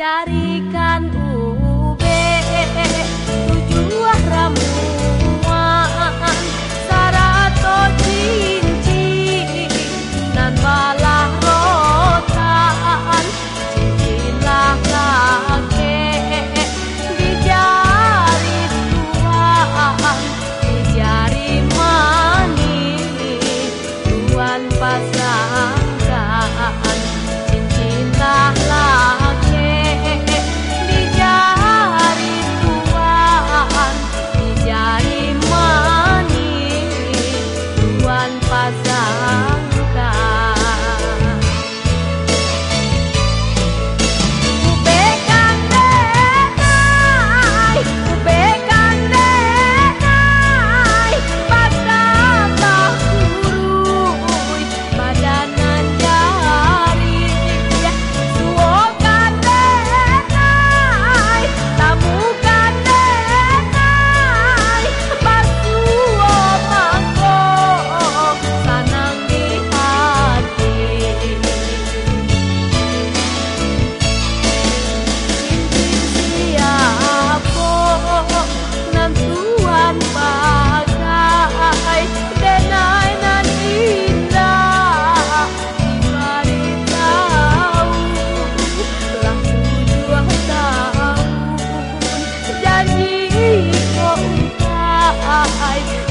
carikan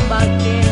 Bakit